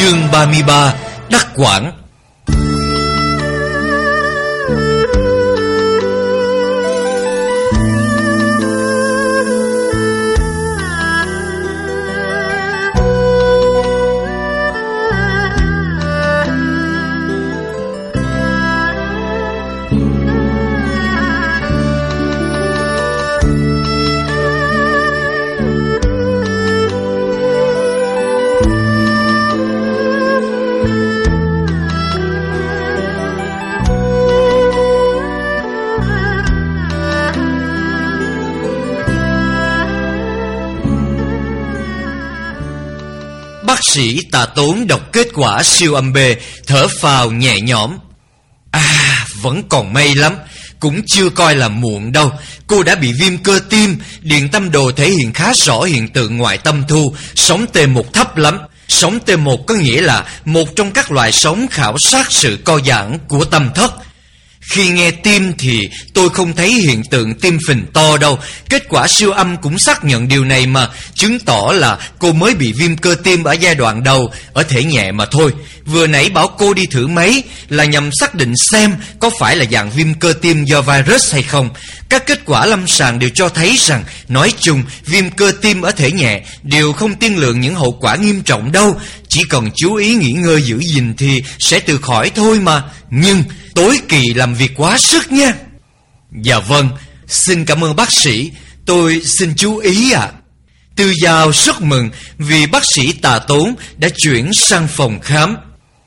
Chương 33 Đắc Quảng. Sĩ tà tốn đọc kết quả siêu âm B, Thở phào nhẹ nhõm. À vẫn còn may lắm, Cũng chưa coi là muộn đâu. Cô đã bị viêm cơ tim, Điện tâm đồ thể hiện khá rõ hiện tượng ngoại tâm thu Sống T1 thấp lắm. Sống T1 có nghĩa là Một trong các loại sống khảo sát sự co giãn của tâm thất khi nghe tim thì tôi không thấy hiện tượng tim phình to đâu. Kết quả siêu âm cũng xác nhận điều này mà, Chứng tỏ là cô mới bị viêm cơ tim ở giai đoạn đầu, Ở thể nhẹ mà thôi. Vừa nãy bảo cô đi thử máy Là nhằm xác định xem có phải là dạng viêm cơ tim do virus hay không. Các kết quả lâm sàng đều cho thấy rằng, Nói chung, viêm cơ tim ở thể nhẹ Đều không tiên lượng những hậu quả nghiêm trọng đâu. Chỉ cần chú ý nghỉ ngơi giữ gìn thì sẽ từ khỏi thôi mà. Nhưng tối kỳ làm việc quá sức nha. Dạ vâng Xin cảm ơn bác sĩ. Tôi xin chú ý ạ. Tư Giao rất mừng Vì bác sĩ tà tốn đã chuyển sang phòng khám.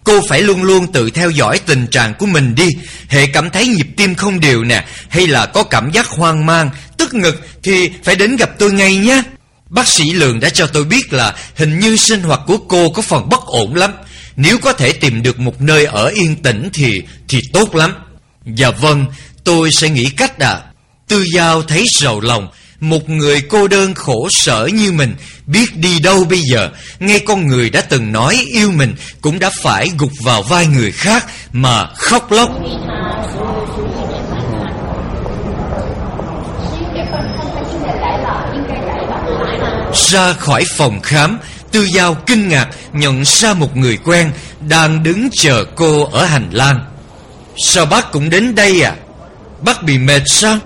Cô phải luôn luôn tự theo dõi tình trạng của mình đi. Hệ cảm thấy nhịp tim không đều nè, Hay là có cảm giác hoang mang, Tức ngực thì phải đến gặp tôi ngay nhé. Bác sĩ Lường đã cho tôi biết là Hình như sinh hoạt của cô có phần bất ổn lắm. Nếu có thể tìm được một nơi ở yên tĩnh thì thì tốt lắm. Dạ vâng tôi sẽ nghĩ cách à Tư Giao thấy rầu lòng, một người cô đơn khổ sở như mình, Biết đi đâu bây giờ? Ngay con người đã từng nói yêu mình Cũng đã phải gục vào vai người khác Mà khóc lóc. Ra khỏi phòng khám Tư Giao kinh ngạc nhận ra một người quen Đang đứng chờ cô ở hành lang. Sao bác cũng đến đây à? Bác bị mệt sao?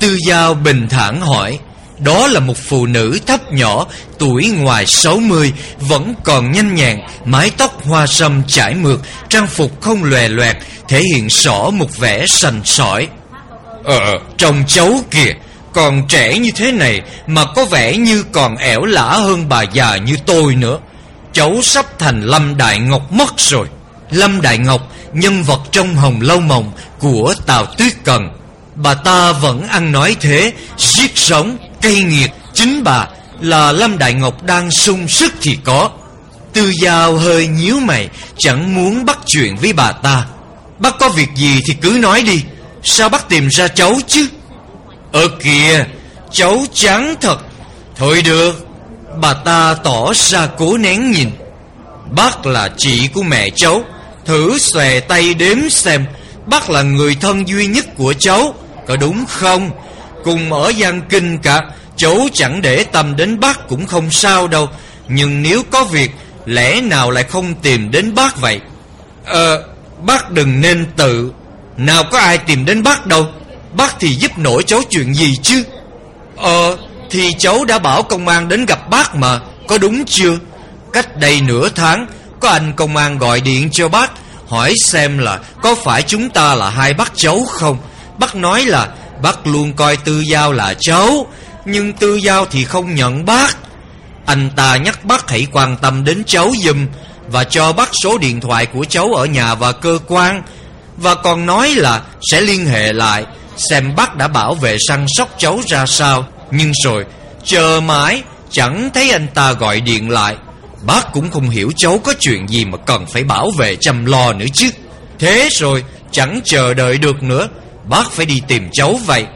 Tư Giao bình thản hỏi. Đó là một phụ nữ thấp nhỏ Tuổi ngoài 60 Vẫn còn nhanh nhẹn Mái tóc hoa sâm trải mượt Trang phục không lòe loẹt Thể hiện rõ một vẻ sành sỏi. Ờ Trông cháu kìa còn trẻ như thế này Mà có vẻ như còn ẻo lả hơn bà già như tôi nữa. Cháu sắp thành Lâm Đại Ngọc mất rồi. Lâm Đại Ngọc Nhân vật trong Hồng Lâu Mộng Của Tào Tuyết Cần. Bà ta vẫn ăn nói thế Giết sống, cây nghiệt Chính bà là Lâm Đại Ngọc đang sung sức thì có. Tư Giao hơi nhíu mày Chẳng muốn bắt chuyện với bà ta. Bác có việc gì thì cứ nói đi Sao bác tìm ra cháu chứ? Ở kìa, Cháu chán thật. Thôi được, Bà ta tỏ ra cố nén nhìn. Bác là chị của mẹ cháu, Thử xòe tay đếm xem, Bác là người thân duy nhất của cháu, có đúng không? Cùng ở Giang Kinh cả, Cháu chẳng để tâm đến bác cũng không sao đâu. Nhưng nếu có việc, Lẽ nào lại không tìm đến bác vậy? Ờ Bác đừng nên tự. Nào có ai tìm đến bác đâu. Bác thì giúp nổi cháu chuyện gì chứ? Ờ Thì cháu đã bảo công an đến gặp bác mà, Có đúng chưa? Cách đây nửa tháng, Có anh công an gọi điện cho bác, Hỏi xem là Có phải chúng ta là hai bác cháu không? Bác nói là Bác luôn coi Tư Giao là cháu, Nhưng Tư Giao thì không nhận bác. Anh ta nhắc bác hãy quan tâm đến cháu dùm Và cho bác số điện thoại của cháu ở nhà và cơ quan. Và còn nói là sẽ liên hệ lại. Xem bác đã bảo vệ săn sóc cháu ra sao. Nhưng rồi, chờ mãi, Chẳng thấy anh ta gọi điện lại. Bác cũng không hiểu cháu có chuyện gì mà cần phải bảo vệ chăm lo nữa chứ. Thế rồi, chẳng chờ đợi được nữa. Bác phải đi tìm cháu vậy.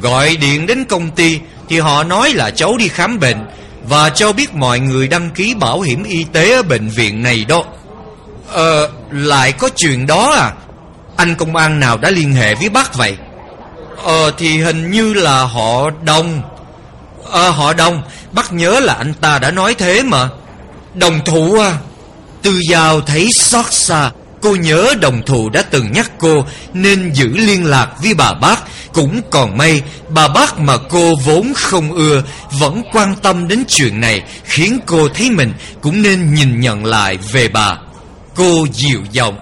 Gọi điện đến công ty, Thì họ nói là cháu đi khám bệnh. Và cho biết mọi người đăng ký bảo hiểm y tế ở bệnh viện này đó. Ờ Lại có chuyện đó à? Anh công an nào đã liên hệ với bác vậy? Ờ thì hình như là họ đồng Ờ họ đồng Bác nhớ là anh ta đã nói thế mà. Đồng thủ à. Tư Giao thấy xót xa. Cô nhớ đồng thù đã từng nhắc cô Nên giữ liên lạc với bà bác. Cũng còn may, Bà bác mà cô vốn không ưa Vẫn quan tâm đến chuyện này, Khiến cô thấy mình cũng nên nhìn nhận lại về bà. Cô dịu giọng.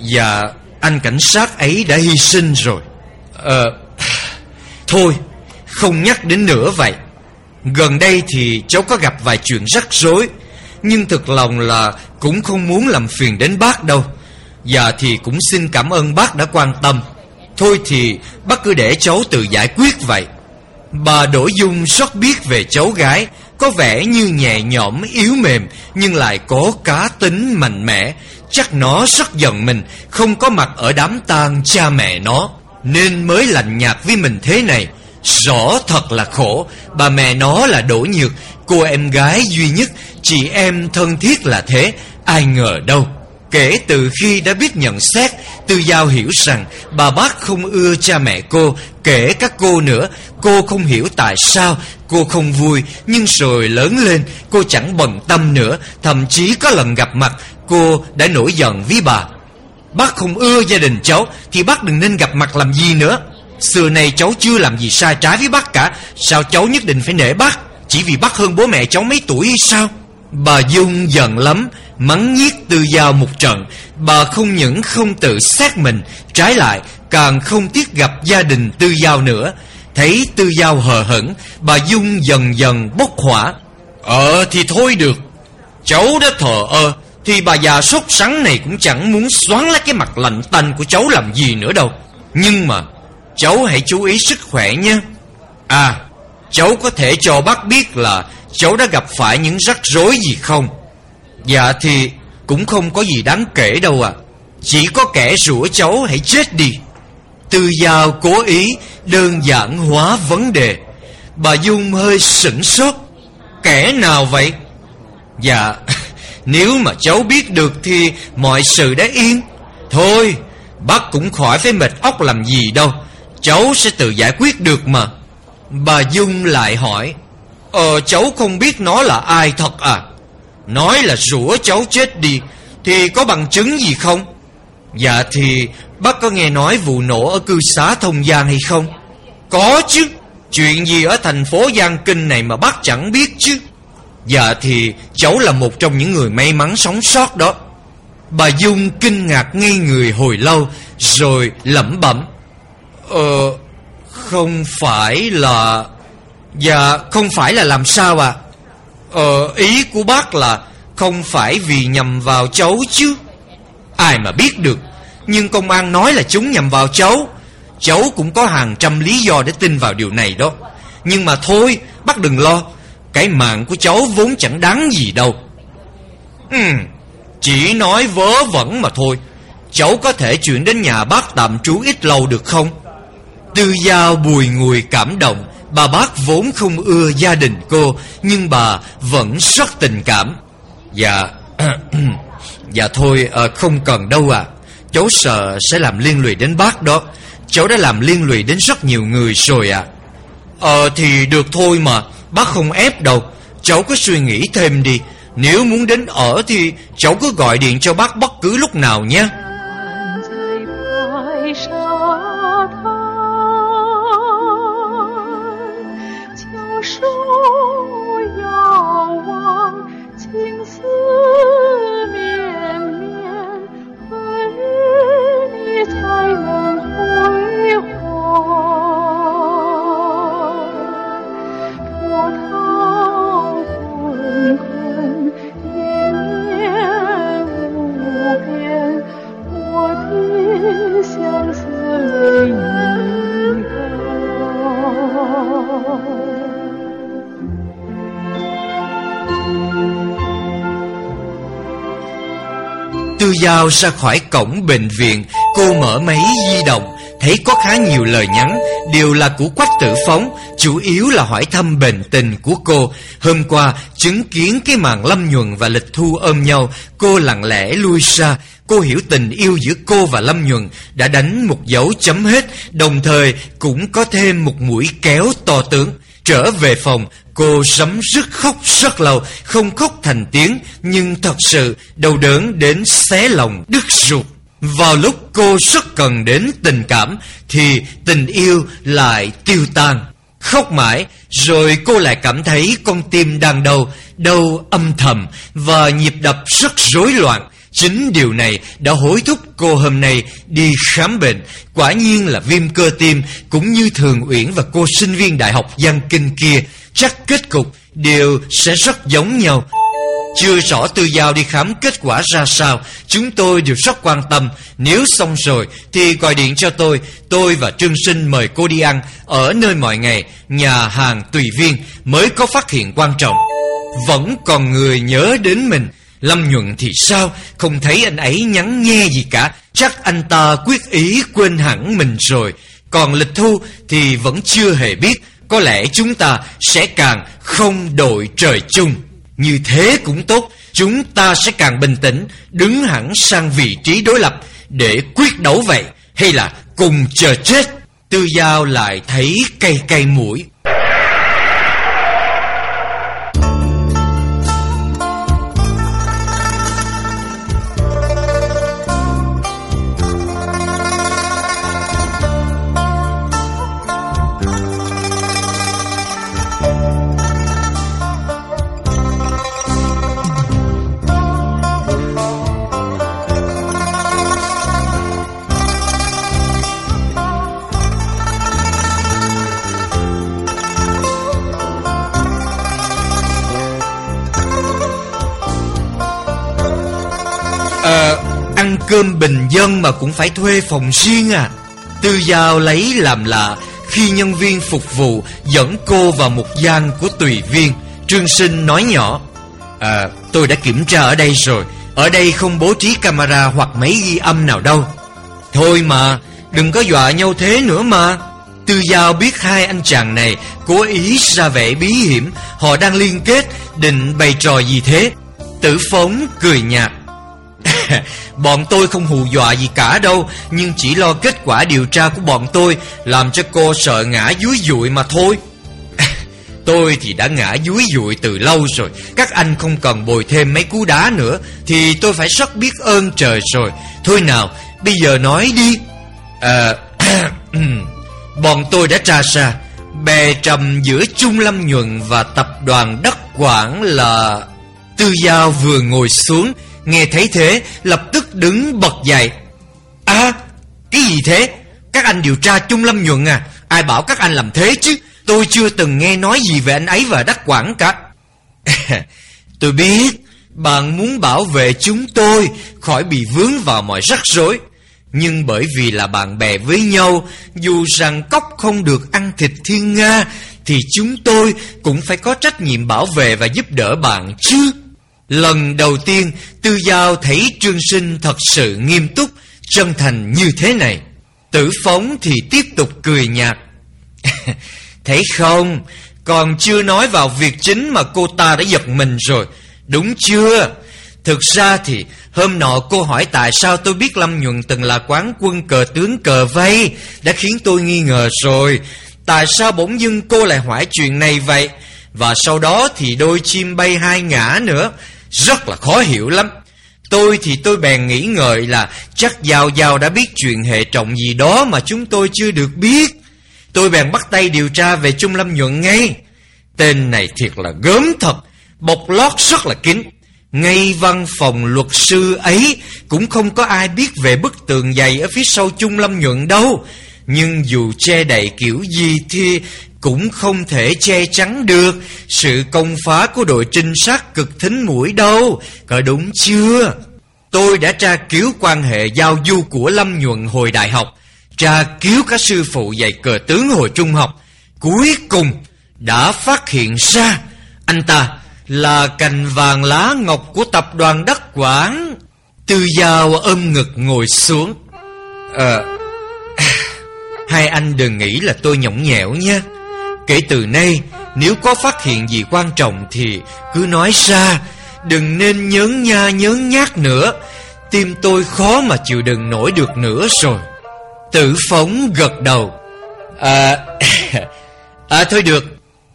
Dạ anh cảnh sát ấy đã hy sinh rồi. Ờ Thôi, Không nhắc đến nữa vậy. Gần đây thì cháu có gặp vài chuyện rắc rối, Nhưng thực lòng là Cũng không muốn làm phiền đến bác đâu. Và thì cũng xin cảm ơn bác đã quan tâm. Thôi thì bác cứ để cháu tự giải quyết vậy. Bà Đỗ Dung rất biết về cháu gái, Có vẻ như nhẹ nhõm, yếu mềm, Nhưng lại có cá tính mạnh mẽ. Chắc nó rất giận mình, Không có mặt ở đám tang cha mẹ nó. Nên mới lạnh nhạt với mình thế này. Rõ thật là khổ. Bà mẹ nó là đổ Nhược. Cô em gái duy nhất. Chị em thân thiết là thế. Ai ngờ đâu. Kể từ khi đã biết nhận xét, Tư Giao hiểu rằng bà bác không ưa cha mẹ cô, Kể các cô nữa. Cô không hiểu tại sao, Cô không vui. Nhưng rồi lớn lên, Cô chẳng bận tâm nữa. Thậm chí có lần gặp mặt, Cô đã nổi giận với bà. Bác không ưa gia đình cháu, Thì bác đừng nên gặp mặt làm gì nữa. Xưa này cháu chưa làm gì sai trái với bác cả. Sao cháu nhất định phải nể bác? Chỉ vì bác hơn bố mẹ cháu mấy tuổi hay sao? Bà Dung giận lắm, Mắng nhiếc Tư Giao một trận. Bà không những không tự xét mình, Trái lại, càng không tiếc gặp gia đình Tư Giao nữa. Thấy Tư Giao hờ hững, Bà Dung dần dần bốc hỏa. Ờ thì thôi được. Cháu đã thờ ơ thì bà già sốt sắng này cũng chẳng muốn xoắn lấy cái mặt lạnh tanh của cháu làm gì nữa đâu. Nhưng mà, Cháu hãy chú ý sức khỏe nhé. À Cháu có thể cho bác biết là Cháu đã gặp phải những rắc rối gì không? Dạ thì, Cũng không có gì đáng kể đâu à Chỉ có kẻ rủa cháu hãy chết đi. Từ Giao cố ý, Đơn giản hóa vấn đề. Bà Dung hơi sửng sốt. Kẻ nào vậy? Dạ. Nếu mà cháu biết được Thì mọi sự đã yên. Thôi, Bác cũng khỏi phải mệt óc làm gì đâu. Cháu sẽ tự giải quyết được mà. Bà Dung lại hỏi Ờ cháu không biết nó là ai thật à? Nói là rủa cháu chết đi, Thì có bằng chứng gì không? Dạ thì bác có nghe nói vụ nổ ở cư xá Thông Giang hay không? Có chứ, Chuyện gì ở thành phố Giang Kinh này mà bác chẳng biết chứ. Dạ thì cháu là một trong những người may mắn sống sót đó. Bà Dung kinh ngạc ngay người hồi lâu, Rồi lẩm bẩm. Ờ Không phải là Dạ không phải là làm sao à Ờ ý của bác là Không phải vì nhầm vào cháu chứ. Ai mà biết được, Nhưng công an nói là chúng nhầm vào cháu. Cháu cũng có hàng trăm lý do để tin vào điều này đó. Nhưng mà thôi, Bác đừng lo cái mạng của cháu vốn chẳng đáng gì đâu. Ừ Chỉ nói vớ vẩn mà thôi. Cháu có thể chuyển đến nhà bác tạm trú ít lâu được không? Tư Giao bùi ngùi cảm động. Bà bác vốn không ưa gia đình cô Nhưng bà vẫn rất tình cảm. Dạ Dạ thôi à, không cần đâu à Cháu sợ sẽ làm liên lụy đến bác đó. Cháu đã làm liên lụy đến rất nhiều người rồi à Ờ thì được thôi mà. Bác không ép đâu. Cháu cứ suy nghĩ thêm đi. Nếu muốn đến ở thì cháu cứ gọi điện cho bác bất cứ lúc nào nhé. Giao ra khỏi cổng bệnh viện, Cô mở máy di động, Thấy có khá nhiều lời nhắn, Đều là của Quách Tử Phóng, Chủ yếu là hỏi thăm bệnh tình của cô. Hôm qua, chứng kiến cái màn Lâm Nhuận và Lịch Thu ôm nhau, Cô lặng lẽ lui ra. Cô hiểu tình yêu giữa cô và Lâm Nhuận Đã đánh một dấu chấm hết, Đồng thời cũng có thêm một mũi kéo to tướng. Trở về phòng Cô sấm rứt khóc rất lâu Không khóc thành tiếng, Nhưng thật sự đau đớn đến xé lòng, đứt ruột. Vào lúc cô rất cần đến tình cảm, Thì tình yêu lại tiêu tan. Khóc mãi, Rồi cô lại cảm thấy con tim đang đau Đau âm thầm Và nhịp đập rất rối loạn. Chính điều này đã hối thúc cô hôm nay đi khám bệnh. Quả nhiên là viêm cơ tim, Cũng như Thường Uyển và cô sinh viên đại học Giang kinh kia Chắc kết cục, đều sẽ rất giống nhau. Chưa rõ Tư Giao đi khám kết quả ra sao, Chúng tôi đều rất quan tâm. Nếu xong rồi, thì gọi điện cho tôi. Tôi và Trương Sinh mời cô đi ăn, Ở nơi mọi ngày, Nhà hàng tùy viên, Mới có phát hiện quan trọng. Vẫn còn người nhớ đến mình. Lâm Nhuận thì sao? Không thấy anh ấy nhắn nghe gì cả. Chắc anh ta quyết ý quên hẳn mình rồi. Còn lịch thu thì vẫn chưa hề biết. Có lẽ chúng ta sẽ càng không đội trời chung. Như thế cũng tốt. Chúng ta sẽ càng bình tĩnh, Đứng hẳn sang vị trí đối lập Để quyết đấu vậy, Hay là cùng chờ chết. Tư Giao lại thấy cay cay mũi. Cơm bình dân mà cũng phải thuê phòng riêng à. Tư Giao lấy làm lạ, Khi nhân viên phục vụ dẫn cô vào một gian của tùy viên, Trương Sinh nói nhỏ À tôi đã kiểm tra ở đây rồi, Ở đây không bố trí camera hoặc máy ghi âm nào đâu. Thôi mà, Đừng có dọa nhau thế nữa mà. Tư Giao biết hai anh chàng này Cố ý ra vẻ bí hiểm, Họ đang liên kết Định bày trò gì thế. Tử phóng cười nhạt Bọn tôi không hù dọa gì cả đâu, Nhưng chỉ lo kết quả điều tra của bọn tôi Làm cho cô sợ ngã dúi dụi mà thôi. Tôi thì đã ngã dúi dụi từ lâu rồi, Các anh không cần bồi thêm mấy cú đá nữa, Thì tôi phải rất biết ơn trời rồi. Thôi nào, Bây giờ nói đi. À Bọn tôi đã tra ra, Bè trầm giữa Trung Lâm Nhuận và tập đoàn Đất Quảng là Tư Giao vừa ngồi xuống Nghe thấy thế, lập tức đứng bật dậy. À cái gì thế? Các anh điều tra Trung Lâm Nhuận à? Ai bảo các anh làm thế chứ? Tôi chưa từng nghe nói gì về anh ấy và Đắc Quảng cả. Tôi biết, Bạn muốn bảo vệ chúng tôi Khỏi bị vướng vào mọi rắc rối. Nhưng bởi vì là bạn bè với nhau, Dù rằng cốc không được ăn thịt thiên Nga, Thì chúng tôi cũng phải có trách nhiệm bảo vệ và giúp đỡ bạn chứ. Lần đầu tiên, Tư Giao thấy Trương Sinh thật sự nghiêm túc, Chân thành như thế này. Tử phóng thì tiếp tục cười nhạt. Thấy không? Còn chưa nói vào việc chính mà cô ta đã giật mình rồi. Đúng chưa? Thực ra thì, hôm nọ cô hỏi tại sao tôi biết Lâm Nhuận từng là quán quân cờ tướng cờ vây, Đã khiến tôi nghi ngờ rồi. Tại sao bỗng dưng cô lại hỏi chuyện này vậy? Và sau đó thì đôi chim bay hai ngã nữa rất là khó hiểu lắm. Tôi thì tôi bèn nghĩ ngợi là Chắc Giao Giao đã biết chuyện hệ trọng gì đó Mà chúng tôi chưa được biết. Tôi bèn bắt tay điều tra về Trung Lâm Nhuận ngay. Tên này thiệt là gớm thật, Bọc lót rất là kín. Ngay văn phòng luật sư ấy Cũng không có ai biết về bức tường dày Ở phía sau Trung Lâm Nhuận đâu. Nhưng dù che đậy kiểu gì thì cũng không thể che chắn được sự công phá của đội trinh sát cực thính mũi đâu, có đúng chưa? Tôi đã tra cứu quan hệ giao du của Lâm Nhuận hồi đại học, tra cứu các sư phụ dạy cờ tướng hồi trung học. Cuối cùng đã phát hiện ra anh ta là cành vàng lá ngọc của tập đoàn Đất Quảng. Tư Giao ôm ngực ngồi xuống. Ờ, hai anh đừng nghĩ là tôi nhõng nhẽo nha. Kể từ nay Nếu có phát hiện gì quan trọng Thì cứ nói ra. Đừng nên nhớn nha nhớn nhát nữa. Tim tôi khó mà chịu đựng nổi được nữa rồi. Tử phóng gật đầu. À, à thôi được.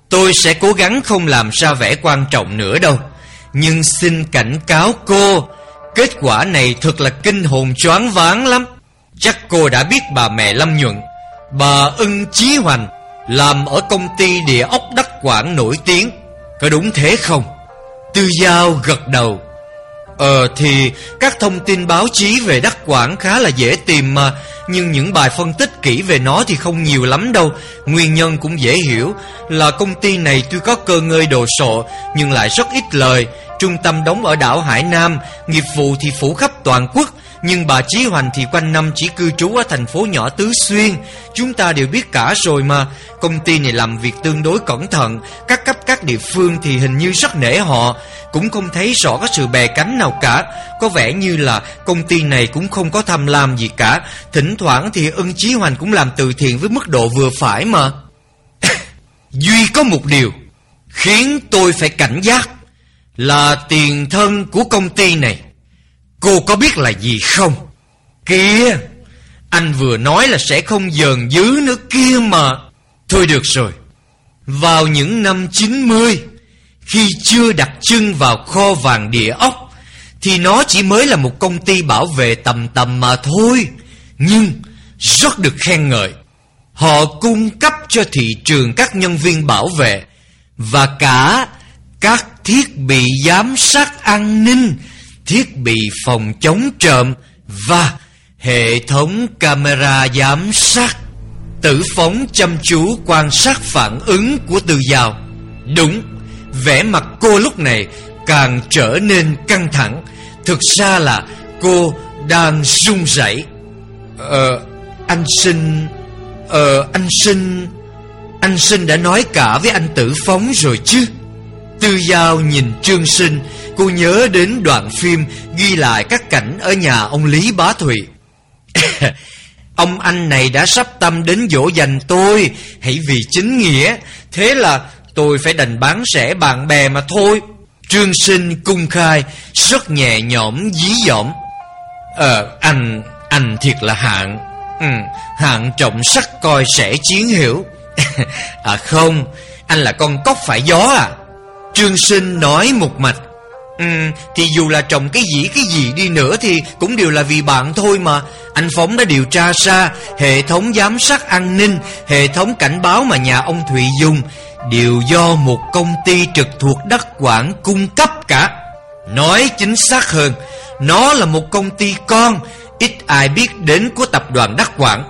Tôi sẽ cố gắng không làm ra vẻ quan trọng nữa đâu. Nhưng xin cảnh cáo cô Kết quả này thật là kinh hồn choáng váng lắm. Chắc cô đã biết bà mẹ Lâm Nhuận. Bà Ưng Chí Hoành. Làm ở công ty địa ốc Đắc Quảng nổi tiếng, Có đúng thế không? Tư Giao gật đầu. Ờ thì các thông tin báo chí về Đắc Quảng khá là dễ tìm mà, Nhưng những bài phân tích kỹ về nó thì không nhiều lắm đâu. Nguyên nhân cũng dễ hiểu, Là công ty này tuy có cơ ngơi đồ sộ, Nhưng lại rất ít lời. Trung tâm đóng ở đảo Hải Nam, Nghiệp vụ thì phủ khắp toàn quốc nhưng bà Chí Hoành thì quanh năm chỉ cư trú ở thành phố nhỏ Tứ Xuyên. Chúng ta đều biết cả rồi mà. Công ty này làm việc tương đối cẩn thận. Các cấp các địa phương thì hình như rất nể họ. Cũng không thấy rõ có sự bè cánh nào cả. Có vẻ như là công ty này cũng không có tham lam gì cả. Thỉnh thoảng thì ân Chí Hoành cũng làm từ thiện với mức độ vừa phải mà. Duy có một điều Khiến tôi phải cảnh giác Là tiền thân của công ty này. Cô có biết là gì không? Kìa, anh vừa nói là sẽ không dờn dứ nữa kia mà. Thôi được rồi. Vào những năm 90, khi chưa đặt chân vào kho vàng địa ốc, thì nó chỉ mới là một công ty bảo vệ tầm tầm mà thôi. Nhưng rất được khen ngợi. Họ cung cấp cho thị trường các nhân viên bảo vệ và cả các thiết bị giám sát an ninh thiết bị phòng chống trộm và hệ thống camera giám sát. Tử phóng chăm chú quan sát phản ứng của Từ giàu Đúng, vẻ mặt cô lúc này càng trở nên căng thẳng. Thực ra là cô đang run rẩy. Ờ, anh sinh... Ờ, anh sinh... Anh sinh đã nói cả với anh Tử Phóng rồi chứ. Tư Giao nhìn Trương Sinh Cô nhớ đến đoạn phim ghi lại các cảnh ở nhà ông Lý Bá Thụy. Ông anh này đã sắp tâm đến dỗ dành tôi Hãy vì chính nghĩa Thế là tôi phải đành bán rẻ bạn bè mà thôi. Trương Sinh cung khai Rất nhẹ nhõm dí dỏm. Ờ anh Anh thiệt là hạng. Ừ, Hạng trọng sắc coi sẽ chiến hiểu À không Anh là con cóc phải gió à. Trương Sinh nói một mạch Ừ, thì dù là trồng cái gì cái gì đi nữa thì cũng đều là vì bạn thôi mà. Anh Phóng đã điều tra ra hệ thống giám sát an ninh, hệ thống cảnh báo mà nhà ông Thụy dùng đều do một công ty trực thuộc đất quản cung cấp cả. Nói chính xác hơn, nó là một công ty con, ít ai biết đến của tập đoàn Đắc Quảng.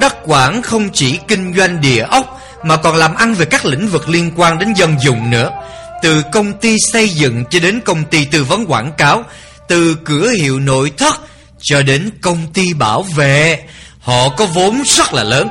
Đắc Quảng không chỉ kinh doanh địa ốc mà còn làm ăn về các lĩnh vực liên quan đến dân dùng nữa. Từ công ty xây dựng cho đến công ty tư vấn quảng cáo, Từ cửa hiệu nội thất cho đến công ty bảo vệ, Họ có vốn rất là lớn.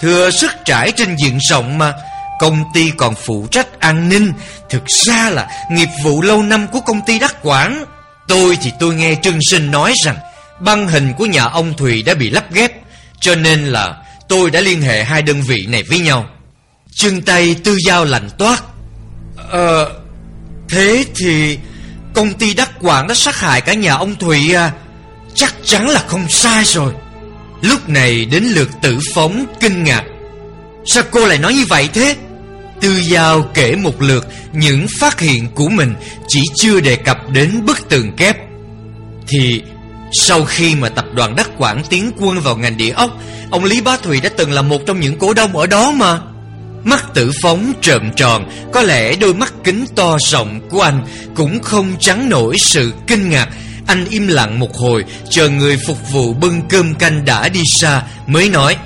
Thừa sức trải trên diện rộng mà, Công ty còn phụ trách an ninh. Thực ra là nghiệp vụ lâu năm của công ty Đắc quản. Tôi thì tôi nghe Trương Sinh nói rằng, Băng hình của nhà ông Thùy đã bị lắp ghép, Cho nên là tôi đã liên hệ hai đơn vị này với nhau. Chân tay tư giao lạnh toát Ờ Thế thì Công ty Đắc Quảng đã sát hại cả nhà ông Thụy à Chắc chắn là không sai rồi. Lúc này đến lượt tử phóng kinh ngạc. Sao cô lại nói như vậy thế? Tư Giao kể một lượt Những phát hiện của mình Chỉ chưa đề cập đến bức tường kép. Thì Sau khi mà tập đoàn Đắc Quảng tiến quân vào ngành địa ốc, Ông Lý Bá Thụy đã từng là một trong những cổ đông ở đó mà. Mắt tử phóng trợn tròn, Có lẽ đôi mắt kính to rộng của anh Cũng không trắng nổi sự kinh ngạc. Anh im lặng một hồi, Chờ người phục vụ bưng cơm canh đã đi xa, Mới nói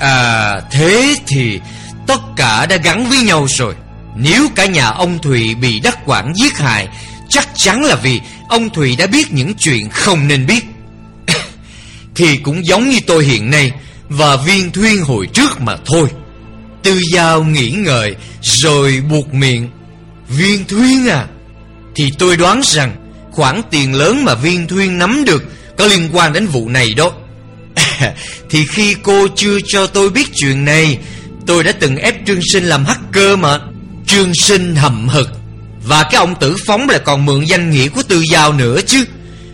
À thế thì Tất cả đã gắn với nhau rồi. Nếu cả nhà ông Thụy bị đắc quản giết hại, Chắc chắn là vì Ông Thụy đã biết những chuyện không nên biết. Thì cũng giống như tôi hiện nay, Và viên thuyên hồi trước mà thôi. Tư Giao nghĩ ngợi, Rồi buộc miệng. Viên Thuyên à Thì tôi đoán rằng Khoản tiền lớn mà Viên Thuyên nắm được Có liên quan đến vụ này đó. Thì khi cô chưa cho tôi biết chuyện này, Tôi đã từng ép Trương Sinh làm hacker mà. Trương Sinh hậm hực. Và cái ông tử phóng lại còn mượn danh nghĩa của Tư Giao nữa chứ.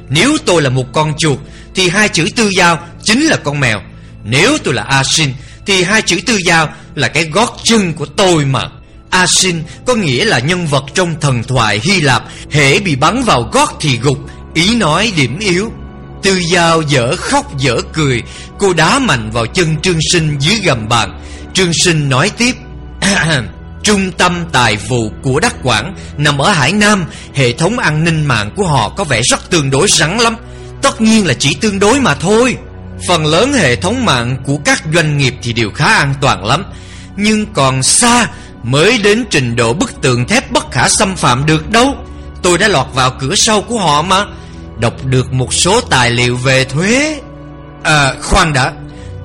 Nếu tôi là một con chuột, Thì hai chữ Tư Giao chính là con mèo. Nếu tôi là A Sinh, Thì hai chữ Tư Giao là cái gót chân của tôi mà. Asin có nghĩa là nhân vật trong thần thoại Hy Lạp, Hễ bị bắn vào gót thì gục. Ý nói điểm yếu. Tư Giao dở khóc dở cười. Cô đá mạnh vào chân Trương Sinh dưới gầm bàn. Trương Sinh nói tiếp, Trung tâm tài vụ của Đắc Quảng nằm ở Hải Nam. Hệ thống an ninh mạng của họ có vẻ rất tương đối rắn lắm. Tất nhiên là chỉ tương đối mà thôi. Phần lớn hệ thống mạng của các doanh nghiệp thì đều khá an toàn lắm. Nhưng còn xa mới đến trình độ bức tường thép bất khả xâm phạm được đâu. Tôi đã lọt vào cửa sau của họ mà. Đọc được một số tài liệu về thuế. À khoan đã.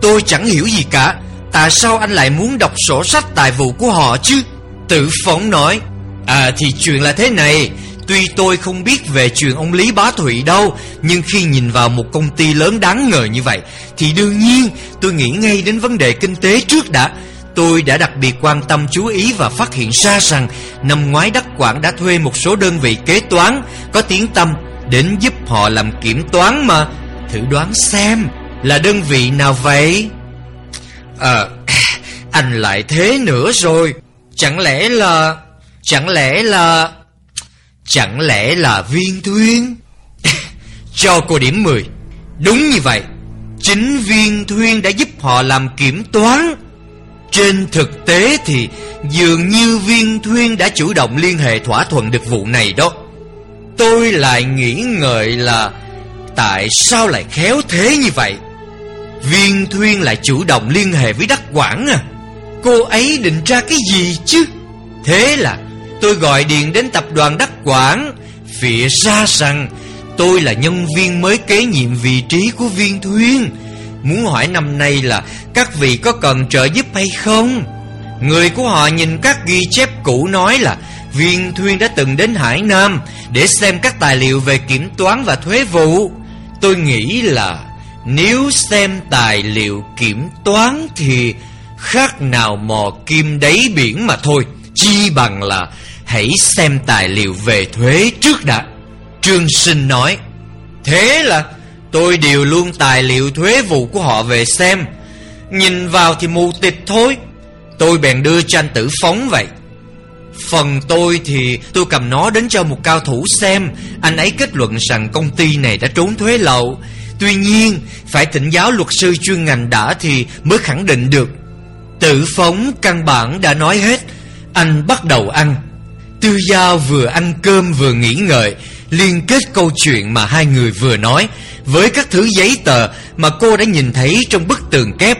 Tôi chẳng hiểu gì cả. Tại sao anh lại muốn đọc sổ sách tài vụ của họ chứ? Tự phóng nói. À thì chuyện là thế này. Tuy tôi không biết về chuyện ông Lý Bá Thụy đâu, Nhưng khi nhìn vào một công ty lớn đáng ngờ như vậy, Thì đương nhiên tôi nghĩ ngay đến vấn đề kinh tế trước đã. Tôi đã đặc biệt quan tâm chú ý và phát hiện ra rằng Năm ngoái Đắc Quảng đã thuê một số đơn vị kế toán Có tiếng tâm đến giúp họ làm kiểm toán mà. Thử đoán xem là đơn vị nào vậy? Ờ Anh lại thế nữa rồi. Chẳng lẽ là, Chẳng lẽ là Chẳng lẽ là viên thuyên? Cho cô điểm 10 Đúng như vậy, Chính viên thuyên đã giúp họ làm kiểm toán. Trên thực tế thì Dường như viên thuyên đã chủ động liên hệ thỏa thuận được vụ này đó. Tôi lại nghĩ ngợi là Tại sao lại khéo thế như vậy? Viên Thuyên lại chủ động liên hệ với Đắc Quảng à? Cô ấy định ra cái gì chứ? Thế là tôi gọi điện đến tập đoàn Đắc Quảng Phía ra rằng Tôi là nhân viên mới kế nhiệm vị trí của Viên Thuyên. Muốn hỏi năm nay là Các vị có cần trợ giúp hay không? Người của họ nhìn các ghi chép cũ nói là Viên Thuyên đã từng đến Hải Nam Để xem các tài liệu về kiểm toán và thuế vụ. Tôi nghĩ là Nếu xem tài liệu kiểm toán Thì khác nào mò kim đáy biển mà thôi. Chi bằng là Hãy xem tài liệu về thuế trước đã. Trương Sinh nói, Thế là tôi điều luôn tài liệu thuế vụ của họ về xem. Nhìn vào thì mù tịch thôi. Tôi bèn đưa cho anh tử phóng vậy. Phần tôi thì tôi cầm nó đến cho một cao thủ xem. Anh ấy kết luận rằng công ty này đã trốn thuế lậu. Tuy nhiên, phải thỉnh giáo luật sư chuyên ngành đã thì mới khẳng định được. Tử phóng căn bản đã nói hết. Anh bắt đầu ăn. Tư Giao vừa ăn cơm vừa nghĩ ngợi, Liên kết câu chuyện mà hai người vừa nói Với các thứ giấy tờ mà cô đã nhìn thấy trong bức tường kép.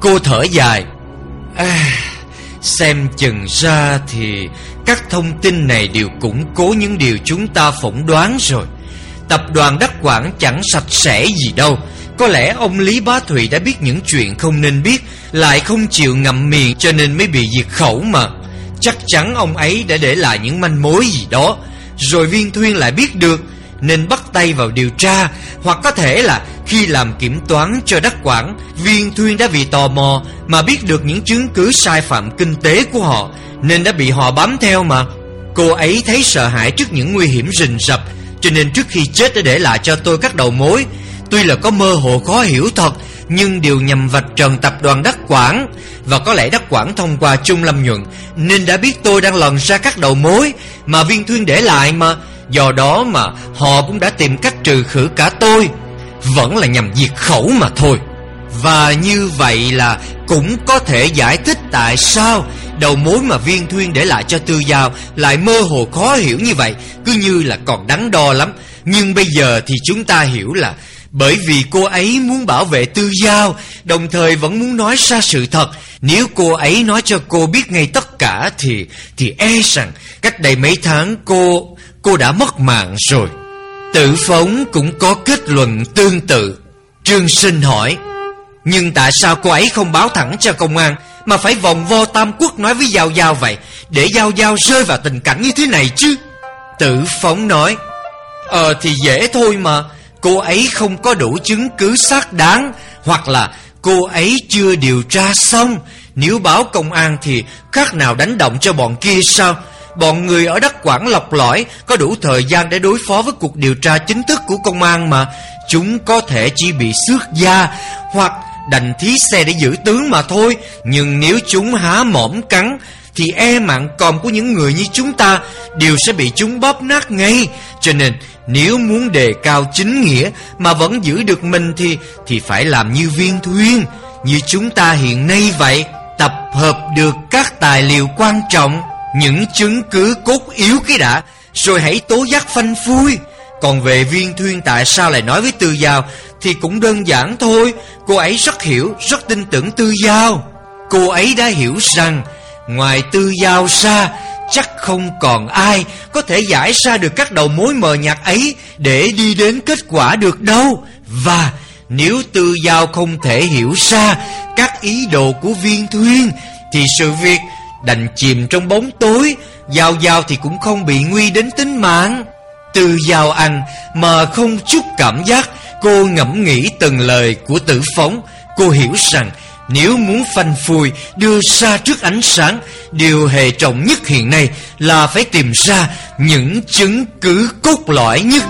Cô thở dài. À Xem chừng ra thì các thông tin này đều củng cố những điều chúng ta phỏng đoán rồi. Tập đoàn Đắc Quảng chẳng sạch sẽ gì đâu. Có lẽ ông Lý Bá Thụy đã biết những chuyện không nên biết, Lại không chịu ngậm miệng cho nên mới bị diệt khẩu mà. Chắc chắn ông ấy đã để lại những manh mối gì đó. Rồi viên thuyên lại biết được, Nên bắt tay vào điều tra. Hoặc có thể là khi làm kiểm toán cho Đắc Quảng Viên thuyên đã vì tò mò Mà biết được những chứng cứ sai phạm kinh tế của họ, Nên đã bị họ bám theo mà. Cô ấy thấy sợ hãi trước những nguy hiểm rình rập, Cho nên trước khi chết đã để lại cho tôi các đầu mối. Tuy là có mơ hồ khó hiểu thật nhưng đều nhằm vạch trần tập đoàn Đắc Quảng, Và có lẽ Đắc Quảng thông qua Trung Lâm Nhuận, Nên đã biết tôi đang lần ra các đầu mối Mà viên thuyên để lại mà. Do đó mà họ cũng đã tìm cách trừ khử cả tôi. Vẫn là nhằm diệt khẩu mà thôi. Và như vậy là cũng có thể giải thích tại sao Đầu mối mà viên thuyên để lại cho tư giao Lại mơ hồ khó hiểu như vậy. Cứ như là còn đắn đo lắm. Nhưng bây giờ thì chúng ta hiểu là bởi vì cô ấy muốn bảo vệ tư giao, Đồng thời vẫn muốn nói ra sự thật. Nếu cô ấy nói cho cô biết ngay tất cả Thì thì e rằng Cách đây mấy tháng cô Cô đã mất mạng rồi. Tự phóng cũng có kết luận tương tự. Trương Sinh hỏi, Nhưng tại sao cô ấy không báo thẳng cho công an Mà phải vòng vo Tam Quốc nói với Giao Giao vậy? Để Giao Giao rơi vào tình cảnh như thế này chứ? Tự phóng nói Ờ thì dễ thôi mà. Cô ấy không có đủ chứng cứ xác đáng, Hoặc là cô ấy chưa điều tra xong. Nếu báo công an thì khác nào đánh động cho bọn kia sao? Bọn người ở đất Quảng lọc lõi Có đủ thời gian để đối phó với cuộc điều tra chính thức của công an mà. Chúng có thể chỉ bị xước da Hoặc đành thí xe để giữ tướng mà thôi. Nhưng nếu chúng há mỏm cắn thì e mạng còn của những người như chúng ta Đều sẽ bị chúng bóp nát ngay. Cho nên nếu muốn đề cao chính nghĩa Mà vẫn giữ được mình thì Thì phải làm như viên thuyên. Như chúng ta hiện nay vậy Tập hợp được các tài liệu quan trọng Những chứng cứ cốt yếu cái đã Rồi hãy tố giác phanh phui. Còn về viên thuyên tại sao lại nói với Tư Giao Thì cũng đơn giản thôi. Cô ấy rất hiểu, rất tin tưởng Tư Giao. Cô ấy đã hiểu rằng Ngoài Tư Giao xa, Chắc không còn ai Có thể giải ra được các đầu mối mờ nhạt ấy Để đi đến kết quả được đâu. Và nếu Tư Giao không thể hiểu ra Các ý đồ của viên thuyên, Thì sự việc đành chìm trong bóng tối, Giao Giao thì cũng không bị nguy đến tính mạng. Tư Giao ăn mà không chút cảm giác, Cô ngẫm nghĩ từng lời của tử phóng. Cô hiểu rằng nếu muốn phanh phui, đưa ra trước ánh sáng, Điều hệ trọng nhất hiện nay là phải tìm ra những chứng cứ cốt lõi nhất.